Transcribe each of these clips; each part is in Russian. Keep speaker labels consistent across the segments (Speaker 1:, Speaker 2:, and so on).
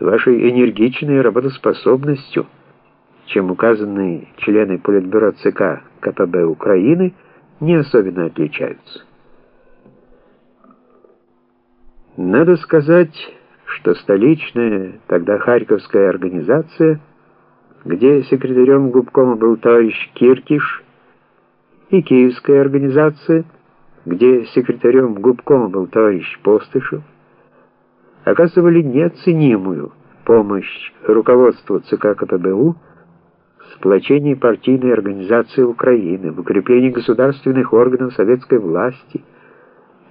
Speaker 1: вашей энергичной работоспособностью, чем указанные члены Политбюро ЦК КПБ Украины не особенно отличаются. Надо сказать, что столичная, тогда Харьковская организация, где секретарем губкома был товарищ Киркиш, и Киевская организация, где секретарем губкома был товарищ Постышев, оказывали неоценимую помощь руководству ЦК КПБУ в сплочении партийной организации Украины, в укреплении государственных органов советской власти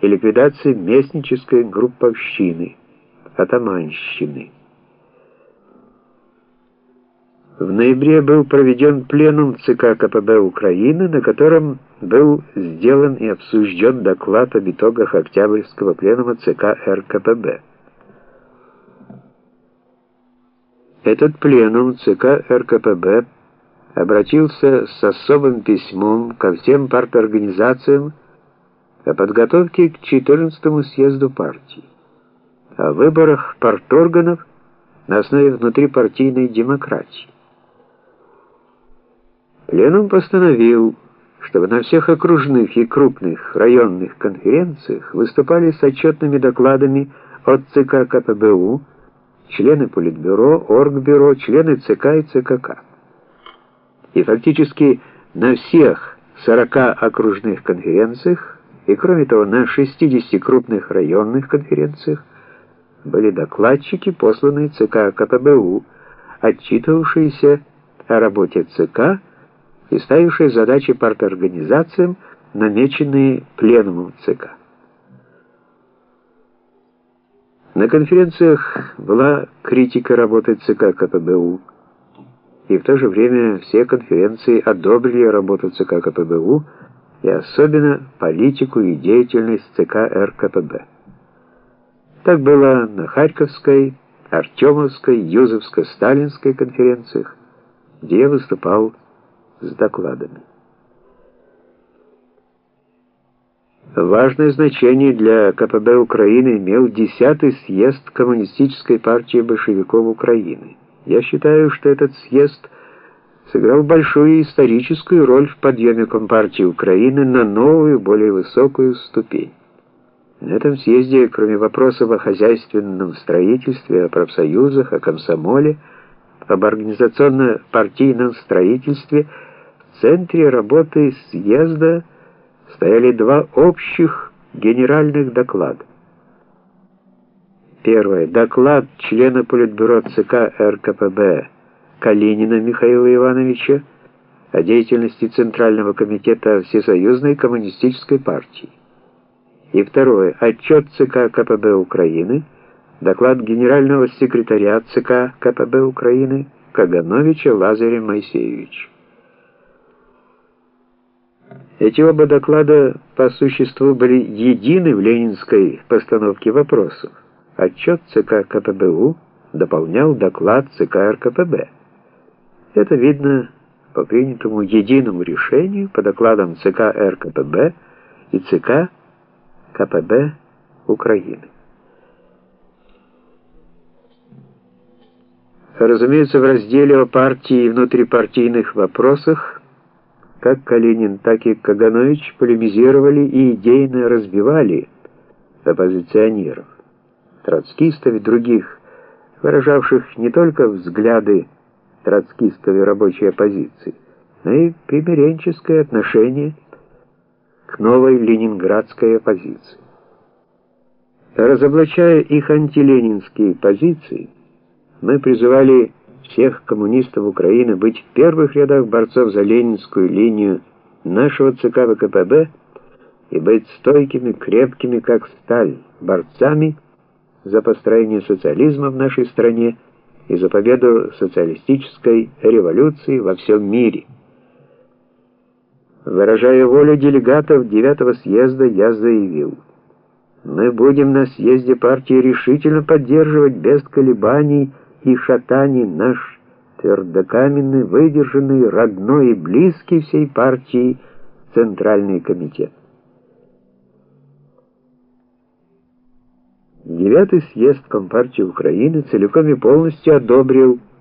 Speaker 1: и ликвидации местнической групповщины, атаманщины. В ноябре был проведен пленум ЦК КПБ Украины, на котором был сделан и обсужден доклад об итогах Октябрьского пленума ЦК РКПБ. Этот пленум ЦК РКПБ обратился с особым письмом ко всем парторганизациям о подготовке к 14-му съезду партии, о выборах парторганов на основе внутрипартийной демократии. Пленум постановил, чтобы на всех окружных и крупных районных конференциях выступали с отчетными докладами от ЦК КПБУ, члены Политбюро, Оргбюро, члены ЦК и ЦКК. И фактически на всех 40 окружных конференциях и, кроме того, на 60 крупных районных конференциях были докладчики, посланные ЦК КПБУ, отчитывавшиеся о работе ЦК и ставившие задачи парторганизациям, намеченные пленумом ЦК. На конференциях была критика работы ЦК КПБУ, и в то же время все конференции одобрили работу ЦК КПБУ и особенно политику и деятельность ЦК РКПБ. Так было на Харьковской, Артемовской, Юзовско-Сталинской конференциях, где я выступал с докладами. Важное значение для КПБ Украины имел 10-й съезд Коммунистической партии большевиков Украины. Я считаю, что этот съезд сыграл большую историческую роль в подъеме Компартии Украины на новую, более высокую ступень. На этом съезде, кроме вопросов о хозяйственном строительстве, о профсоюзах, о комсомоле, об организационно-партийном строительстве, в центре работы съезда – стояли два общих генеральных доклада. Первое. Доклад члена Политбюро ЦК РКПБ Калинина Михаила Ивановича о деятельности Центрального комитета Всесоюзной коммунистической партии. И второе. Отчет ЦК КПБ Украины, доклад генерального секретаря ЦК КПБ Украины Кагановича Лазаря Моисеевича. Эти оба доклада по существу были едины в ленинской постановке вопросов. Отчет ЦК КПБУ дополнял доклад ЦК РКПБ. Это видно по принятому единому решению по докладам ЦК РКПБ и ЦК КПБ Украины. Разумеется, в разделе о партии и внутрипартийных вопросах как Калинин, так и Каганович полемизировали и идейно разбивали оппозиционеров, троцкистов и других, выражавших не только взгляды троцкистов и рабочей оппозиции, но и примиренческое отношение к новой ленинградской оппозиции. Разоблачая их антиленинские позиции, мы призывали всех коммунистов Украины быть в первых рядах борцов за ленинскую линию нашего ЦК ВКПБ и быть стойкими, крепкими, как сталь, борцами за построение социализма в нашей стране и за победу социалистической революции во всем мире. Выражая волю делегатов девятого съезда, я заявил, мы будем на съезде партии решительно поддерживать без колебаний и шатаний наш твердокаменный, выдержанный, родной и близкий всей партии Центральный комитет. Девятый съезд Компартии Украины целиком и полностью одобрил